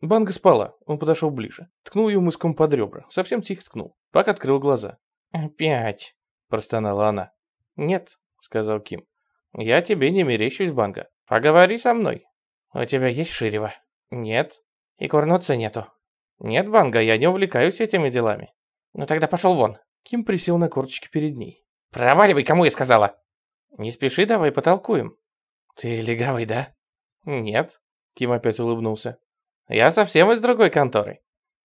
Банга спала, он подошел ближе. Ткнул ее мыском под ребра, совсем тихо ткнул. Пак открыл глаза. «Опять?» – простонала она. «Нет», – сказал Ким. «Я тебе не мерещусь, Банга. Поговори со мной». «У тебя есть ширево?» «Нет». «И курнуться нету?» «Нет, Банга, я не увлекаюсь этими делами». «Ну тогда пошел вон». Ким присел на корточки перед ней. «Проваливай, кому я сказала!» «Не спеши, давай потолкуем». «Ты легавый, да?» «Нет», — Ким опять улыбнулся. «Я совсем из другой конторы.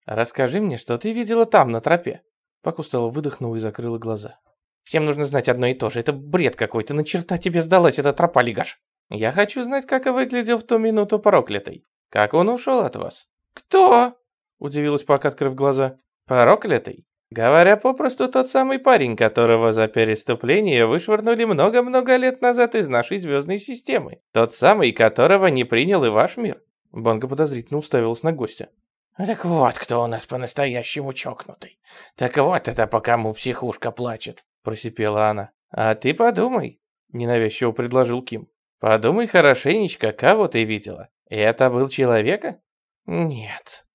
Расскажи мне, что ты видела там, на тропе». Пак устало выдохнула и закрыла глаза. «Всем нужно знать одно и то же. Это бред какой-то. На черта тебе сдалась эта тропа, Лигаш?» «Я хочу знать, как выглядел в ту минуту проклятый. Как он ушел от вас?» «Кто?» — удивилась Пак, открыв глаза. «Проклятый. Говоря попросту, тот самый парень, которого за переступление вышвырнули много-много лет назад из нашей звездной системы. Тот самый, которого не принял и ваш мир. Банга подозрительно уставилась на гостя. «Так вот, кто у нас по-настоящему чокнутый. Так вот это по кому психушка плачет», — просипела она. «А ты подумай», — ненавязчиво предложил Ким. «Подумай хорошенечко, кого ты видела. Это был человека?» «Нет».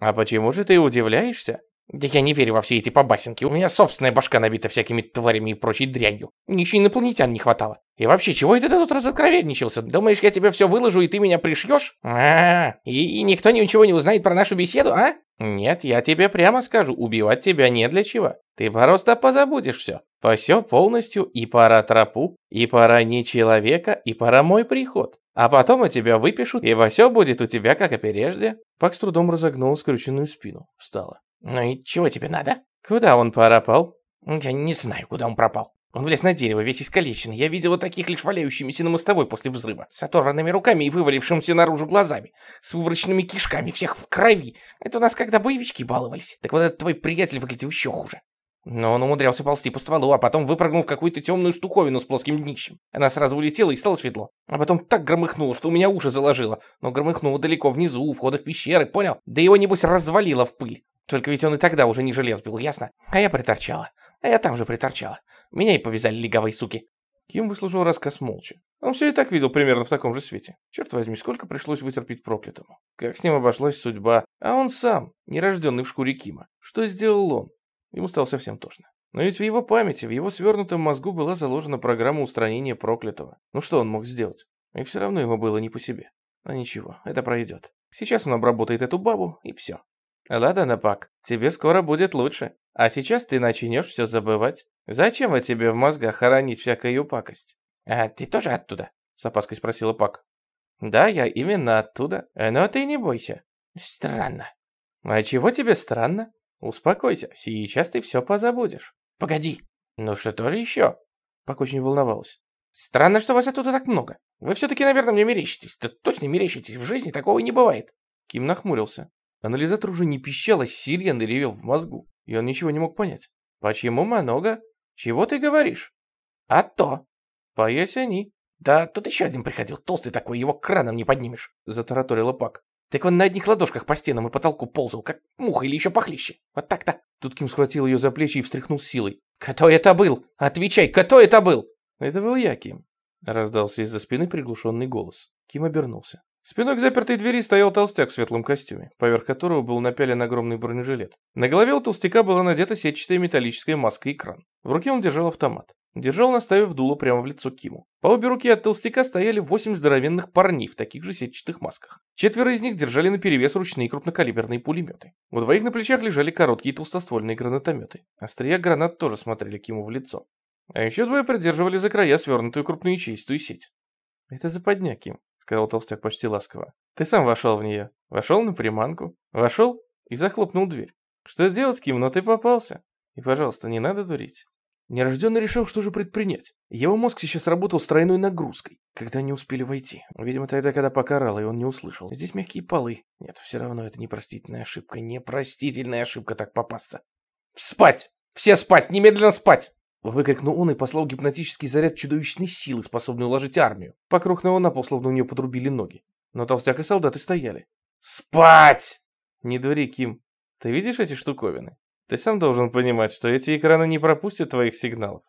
«А почему же ты удивляешься?» Да я не верю во все эти побасенки. У меня собственная башка набита всякими тварями и прочей дрянью. Мне еще инопланетян не хватало. И вообще, чего это ты тут разоткровенничался? Думаешь, я тебе все выложу, и ты меня пришьешь? А, -а, -а. И, и никто ничего не узнает про нашу беседу, а? Нет, я тебе прямо скажу, убивать тебя не для чего. Ты просто позабудешь все. Все полностью, и пора тропу, и пора не человека, и пора мой приход. А потом у тебя выпишут, и все будет у тебя, как и прежде. Пак с трудом разогнул скрюченную спину. Встала. «Ну и чего тебе надо?» «Куда он пропал?» «Я не знаю, куда он пропал. Он влез на дерево, весь искалеченный. Я видела таких лишь валяющимися на мостовой после взрыва, с оторванными руками и вывалившимся наружу глазами, с вывороченными кишками, всех в крови. Это у нас когда боевички баловались. Так вот этот твой приятель выглядел еще хуже. Но он умудрялся ползти по стволу, а потом выпрыгнул в какую-то темную штуковину с плоским днищем. Она сразу улетела и стало светло. А потом так громыхнуло, что у меня уши заложило. Но громыхнуло далеко внизу, у входа в пещеры, понял? Да его, небось, развалило в пыль. Только ведь он и тогда уже не желез был, ясно? А я приторчала. А я там же приторчала. Меня и повязали лиговые суки. Ким выслушал рассказ молча. Он все и так видел примерно в таком же свете. Черт возьми, сколько пришлось вытерпеть проклятому. Как с ним обошлась судьба. А он сам, нерожденный в шкуре Кима. Что сделал он? Ему стало совсем тошно. Но ведь в его памяти, в его свернутом мозгу была заложена программа устранения проклятого. Ну что он мог сделать? И все равно ему было не по себе. А ничего, это пройдет. Сейчас он обработает эту бабу, и все. Ладно, Пак, тебе скоро будет лучше. А сейчас ты начнешь все забывать. Зачем о тебе в мозгах хоронить всякую пакость? А ты тоже оттуда? С опаской спросила Пак. Да, я именно оттуда. Но ты не бойся. Странно. А чего тебе странно? Успокойся, сейчас ты все позабудешь. Погоди. Ну что тоже еще? Пак очень волновалась. Странно, что вас оттуда так много. Вы все-таки, наверное, мне мерещитесь. Да точно мерещитесь, в жизни такого не бывает. Ким нахмурился. Анализатор уже не пищал, а сирен ревел в мозгу, и он ничего не мог понять. «Почему много? Чего ты говоришь?» «А то!» «Поясни!» «Да тут еще один приходил, толстый такой, его краном не поднимешь!» Затараторила Пак. «Так он на одних ладошках по стенам и потолку ползал, как муха или еще похлеще. Вот так-то!» Тут Ким схватил ее за плечи и встряхнул силой. «Кто это был? Отвечай, кто это был?» «Это был я, Ким», — раздался из-за спины приглушенный голос. Ким обернулся. Спиной к запертой двери стоял толстяк в светлом костюме, поверх которого был напялен огромный бронежилет. На голове у толстяка была надета сетчатая металлическая маска и экран. В руке он держал автомат. Держал, наставив дуло прямо в лицо Киму. По обе руки от толстяка стояли восемь здоровенных парней в таких же сетчатых масках. Четверо из них держали наперевес ручные крупнокалиберные пулеметы. У двоих на плечах лежали короткие толстоствольные гранатометы. Острия гранат тоже смотрели Киму в лицо. А еще двое придерживали за края свернутую крупноячеистую сеть. Это западня, Ким сказал толстяк почти ласково. Ты сам вошел в нее. Вошел на приманку. Вошел и захлопнул дверь. Что делать, Ким, но ты попался. И, пожалуйста, не надо дурить. Нерожденный решил, что же предпринять. Его мозг сейчас работал с тройной нагрузкой, когда не успели войти. Видимо, тогда, когда покарал, и он не услышал. Здесь мягкие полы. Нет, все равно это непростительная ошибка. Непростительная ошибка так попасться. «Спать! Все спать! Немедленно спать!» Выкрикнул он и послал гипнотический заряд чудовищной силы, способный уложить армию. Покрухнуло на пол, словно у нее подрубили ноги. Но толстяк и солдаты стояли. «Спать!» «Не дури, Ким. Ты видишь эти штуковины? Ты сам должен понимать, что эти экраны не пропустят твоих сигналов.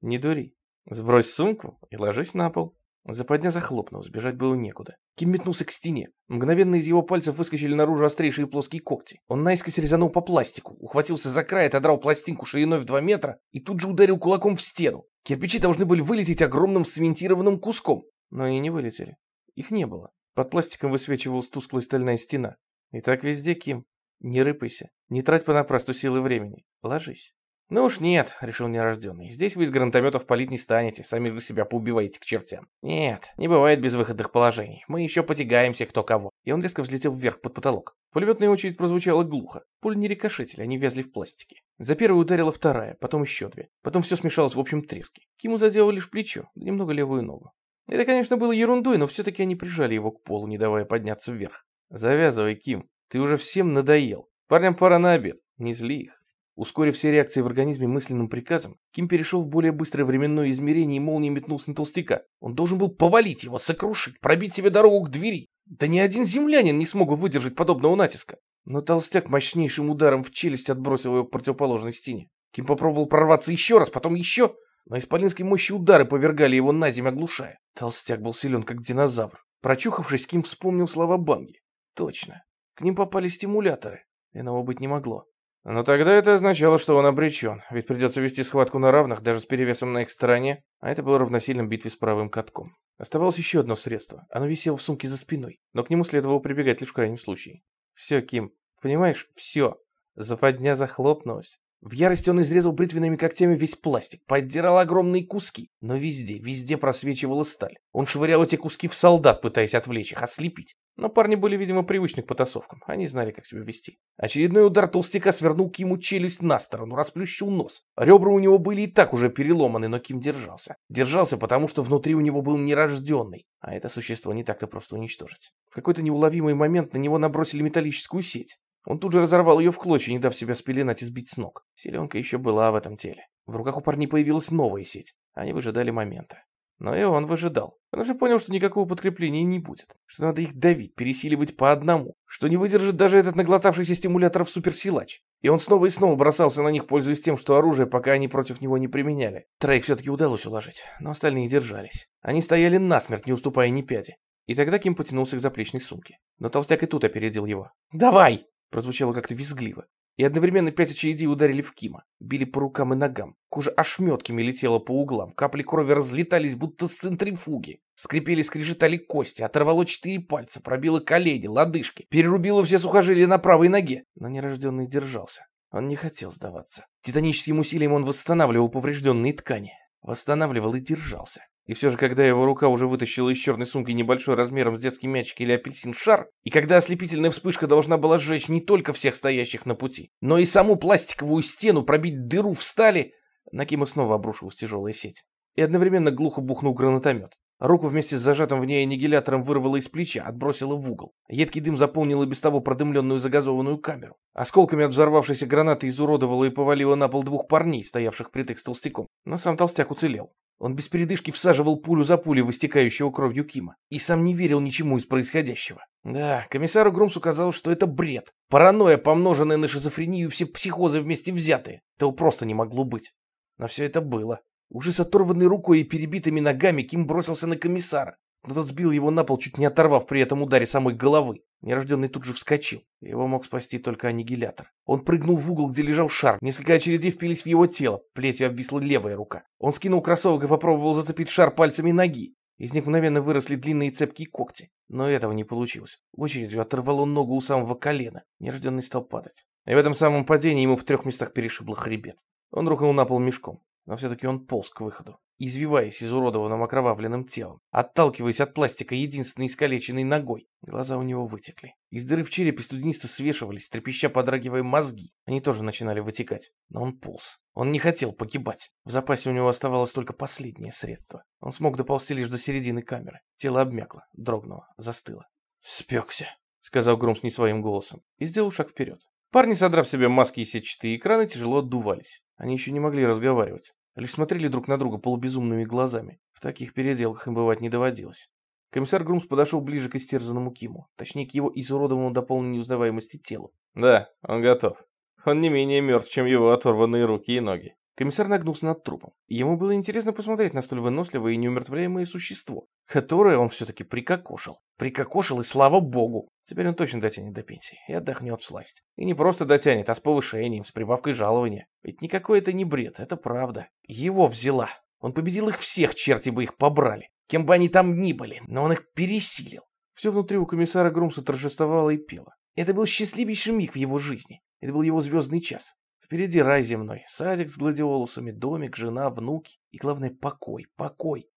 Не дури. Сбрось сумку и ложись на пол». Западня захлопнулась, бежать было некуда. Ким метнулся к стене. Мгновенно из его пальцев выскочили наружу острейшие плоские когти. Он наискось резанул по пластику, ухватился за край, отодрал пластинку шириной в 2 метра и тут же ударил кулаком в стену. Кирпичи должны были вылететь огромным цементированным куском, но они не вылетели. Их не было. Под пластиком высвечивалась тусклая стальная стена. И так везде, Ким. Не рыпайся, не трать понапрасну силы времени. Ложись. «Ну уж нет», — решил нерожденный, — «здесь вы из гранатометов палить не станете, сами же себя поубиваете к чертям». «Нет, не бывает безвыходных положений, мы еще потягаемся кто кого». И он резко взлетел вверх под потолок. Пулеметная очередь прозвучала глухо. Пули не рикошетили, они вязли в пластике. За первой ударила вторая, потом еще две. Потом все смешалось в общем треске. Киму задело лишь плечо, да немного левую ногу. Это, конечно, было ерундой, но все-таки они прижали его к полу, не давая подняться вверх. «Завязывай, Ким, ты уже всем надоел. Парням пора на обед, не зли их». Ускорив все реакции в организме мысленным приказом, Ким перешел в более быстрое временное измерение и молнией метнулся на толстяка. Он должен был повалить его, сокрушить, пробить себе дорогу к двери. Да ни один землянин не смог бы выдержать подобного натиска. Но толстяк мощнейшим ударом в челюсть отбросил его к противоположной стене. Ким попробовал прорваться еще раз, потом еще, но исполинской мощи удары повергали его на землю, оглушая. Толстяк был силен, как динозавр. Прочухавшись, Ким вспомнил слова Банги. Точно. К ним попали стимуляторы. Иного быть не могло. Но тогда это означало, что он обречен, ведь придется вести схватку на равных, даже с перевесом на их стороне, а это было равносильно битве с правым катком. Оставалось еще одно средство. Оно висело в сумке за спиной, но к нему следовало прибегать лишь в крайнем случае. Все, Ким, понимаешь, все. Западня захлопнулась. В ярости он изрезал бритвенными когтями весь пластик, поддирал огромные куски, но везде, везде просвечивала сталь. Он швырял эти куски в солдат, пытаясь отвлечь их, ослепить. Но парни были, видимо, привычны к потасовкам, они знали, как себя вести. Очередной удар толстяка свернул Киму челюсть на сторону, расплющил нос. Ребра у него были и так уже переломаны, но Ким держался. Держался, потому что внутри у него был нерожденный, а это существо не так-то просто уничтожить. В какой-то неуловимый момент на него набросили металлическую сеть. Он тут же разорвал ее в клочья, не дав себя спеленать и сбить с ног. Селенка еще была в этом теле. В руках у парней появилась новая сеть. Они выжидали момента. Но и он выжидал. Он уже понял, что никакого подкрепления не будет. Что надо их давить, пересиливать по одному. Что не выдержит даже этот наглотавшийся стимуляторов суперсилач. И он снова и снова бросался на них, пользуясь тем, что оружие пока они против него не применяли. Троих все-таки удалось уложить, но остальные держались. Они стояли насмерть, не уступая ни пяди. И тогда Ким потянулся к заплечной сумке. Но толстяк и тут опередил его. «Давай!» Прозвучало как-то визгливо. И одновременно пять очередей ударили в Кима. Били по рукам и ногам. Кожа ошметками летела по углам. Капли крови разлетались, будто с центрифуги. Скрипели, скрежетали кости. Оторвало четыре пальца. Пробило колени, лодыжки. Перерубило все сухожилия на правой ноге. Но нерожденный держался. Он не хотел сдаваться. Титаническим усилием он восстанавливал поврежденные ткани. Восстанавливал и держался. И все же, когда его рука уже вытащила из черной сумки небольшой размером с детский мячик или апельсин шар, и когда ослепительная вспышка должна была сжечь не только всех стоящих на пути, но и саму пластиковую стену, пробить дыру в стали, на Кима снова обрушилась тяжелая сеть. И одновременно глухо бухнул гранатомет. Руку вместе с зажатым в ней аннигилятором вырвало из плеча, отбросило в угол. Едкий дым заполнил и без того продымленную загазованную камеру. Осколками от взорвавшейся гранаты изуродовало и повалило на пол двух парней, стоявших притык с толстяком. Но сам толстяк уцелел. Он без передышки всаживал пулю за пулей в истекающего кровью Кима. И сам не верил ничему из происходящего. Да, комиссару Грумсу казалось, что это бред. Паранойя, помноженная на шизофрению, все психозы вместе взятые. Того просто не могло быть. Но все это было. Уже с оторванной рукой и перебитыми ногами Ким бросился на комиссара но тот сбил его на пол, чуть не оторвав при этом ударе самой головы. Нерожденный тут же вскочил. Его мог спасти только аннигилятор. Он прыгнул в угол, где лежал шар. Несколько очередей впились в его тело. Плетью обвисла левая рука. Он скинул кроссовок и попробовал зацепить шар пальцами ноги. Из них мгновенно выросли длинные цепкие когти. Но этого не получилось. Очередью оторвало ногу у самого колена. Нерожденный стал падать. И в этом самом падении ему в трех местах перешибло хребет. Он рухнул на пол мешком. Но все-таки он полз к выходу извиваясь изуродованным окровавленным телом, отталкиваясь от пластика единственной искалеченной ногой. Глаза у него вытекли. Из дыры в черепе студенисты свешивались, трепеща подрагивая мозги. Они тоже начинали вытекать. Но он полз. Он не хотел погибать. В запасе у него оставалось только последнее средство. Он смог доползти лишь до середины камеры. Тело обмякло, дрогнуло, застыло. «Спекся», — сказал Грумс не своим голосом, и сделал шаг вперед. Парни, содрав себе маски и сетчатые экраны, тяжело отдувались. Они еще не могли разговаривать лишь смотрели друг на друга полубезумными глазами. В таких переделках им бывать не доводилось. Комиссар Грумс подошел ближе к истерзанному Киму, точнее к его изуродованному до полной неузнаваемости телу. Да, он готов. Он не менее мертв, чем его оторванные руки и ноги. Комиссар нагнулся над трупом. Ему было интересно посмотреть на столь выносливое и неумертвляемое существо, которое он все-таки прикокошил. Прикокошил, и слава богу! Теперь он точно дотянет до пенсии и отдохнет в сласть. И не просто дотянет, а с повышением, с прибавкой жалования. Ведь никакой это не бред, это правда. Его взяла. Он победил их всех, черти бы их побрали. Кем бы они там ни были, но он их пересилил. Все внутри у комиссара Грумса торжествовало и пело. Это был счастливейший миг в его жизни. Это был его звездный час. Впереди рай земной, садик с гладиолусами, домик, жена, внуки и, главное, покой, покой.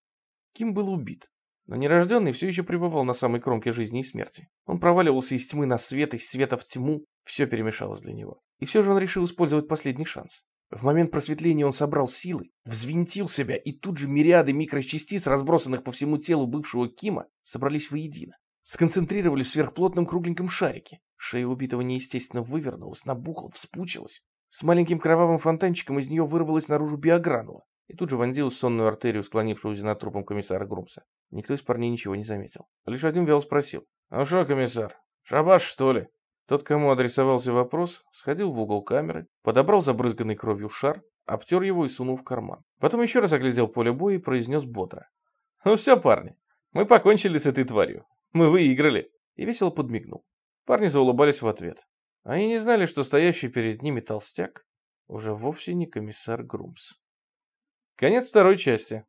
Ким был убит, но нерожденный все еще пребывал на самой кромке жизни и смерти. Он проваливался из тьмы на свет, из света в тьму, все перемешалось для него. И все же он решил использовать последний шанс. В момент просветления он собрал силы, взвинтил себя, и тут же мириады микрочастиц, разбросанных по всему телу бывшего Кима, собрались воедино. Сконцентрировались в сверхплотном кругленьком шарике. Шея убитого неестественно вывернулась, набухла, вспучилась. С маленьким кровавым фонтанчиком из нее вырвалась наружу биогранула и тут же вонзилась в сонную артерию, склонившуюся над трупом комиссара Грумса. Никто из парней ничего не заметил. Лишь один вяло спросил. «Ну что, комиссар, шабаш, что ли?» Тот, кому адресовался вопрос, сходил в угол камеры, подобрал забрызганный кровью шар, обтер его и сунул в карман. Потом еще раз оглядел поле боя и произнес бодро. «Ну все, парни, мы покончили с этой тварью. Мы выиграли!» И весело подмигнул. Парни заулыбались в ответ. Они не знали, что стоящий перед ними толстяк уже вовсе не комиссар Грумс. Конец второй части.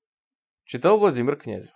Читал Владимир Князев.